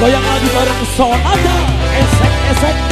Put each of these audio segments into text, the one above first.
goyang lagi bareng Sonata esek-esek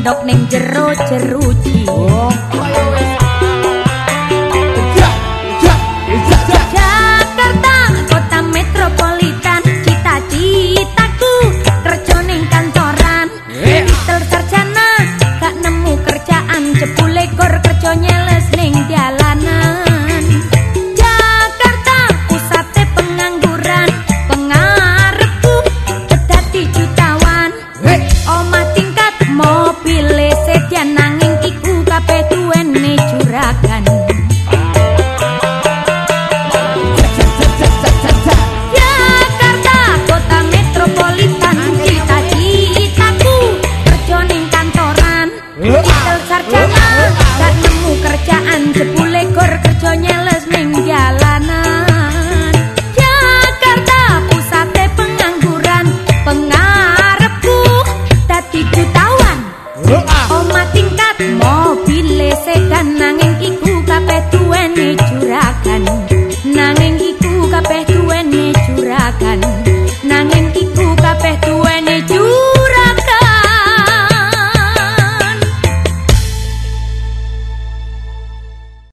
ndok ning jero jeruji oh